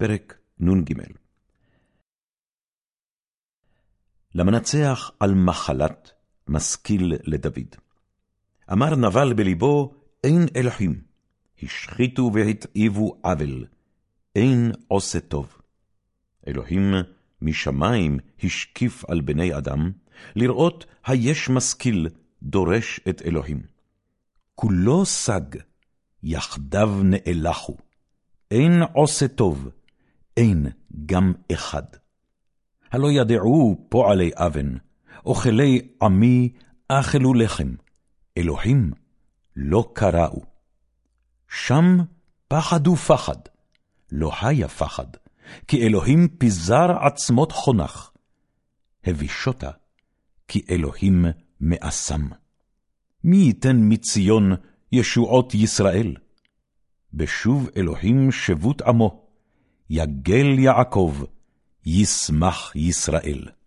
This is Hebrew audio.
פרק נ"ג למנצח על מחלת, משכיל לדוד. אמר נבל בלבו, אין אלוהים, השחיתו והתעיבו עוול, אין עושה טוב. אלוהים משמיים השקיף על בני אדם, לראות היש משכיל דורש את אלוהים. כולו סג, יחדיו נאלחו, אין עושה טוב, אין גם אחד. הלא ידעו פועלי אבן, אוכלי עמי אכלו לחם, אלוהים לא קראו. שם פחדו פחד, לא היה פחד, כי אלוהים פיזר עצמות חונך. הבישותה, כי אלוהים מאסם. מי ייתן מציון ישועות ישראל? בשוב אלוהים שבות עמו, יגל יעקב, ישמח ישראל.